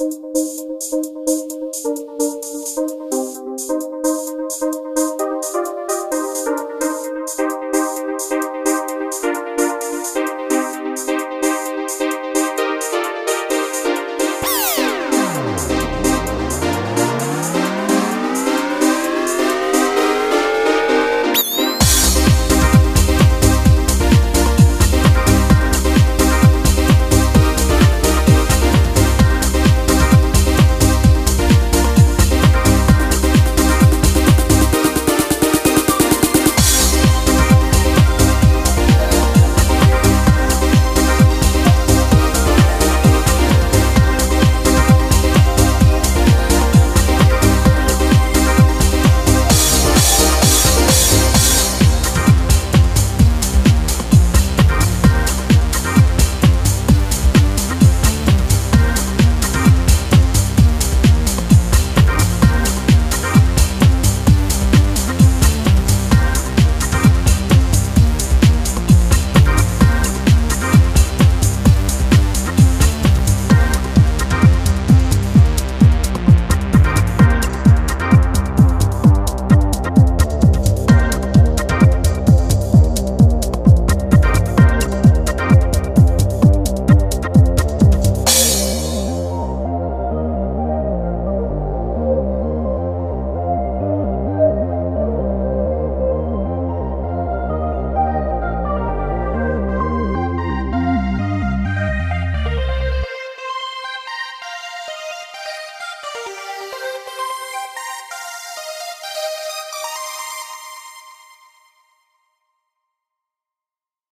Música